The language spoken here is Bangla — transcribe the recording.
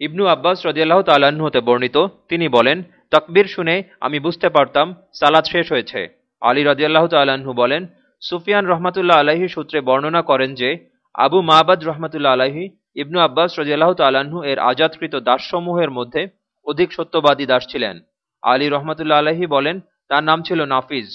ইবনু আব্বাস রদিয়াল্লাহ তাল্লাহ্ন হতে বর্ণিত, তিনি বলেন, তকবির শুনে আমি বুঝতে পারতাম সালাদ শেষ হয়েছে। আলী রদিয়াল্লাহ তাল্লাহ্ন বলেন, সুফিয়ান রহমাতুল্লাহ আলাহি সূত্রে বর্ণনা করেন যে, আবু মাহবাদ রহমাতুল্লাহ আলাহি ইবনু আব্বাস রদিয়াল্লাহ তাল্লাহ্ন এর আজাদকৃত দাসসমূহের মধ্যে অধিক সত্যবাদী দাস ছিলেন। আলী রহমতুল্লা আলহী বলেন, তার নাম ছিল নাফিজ।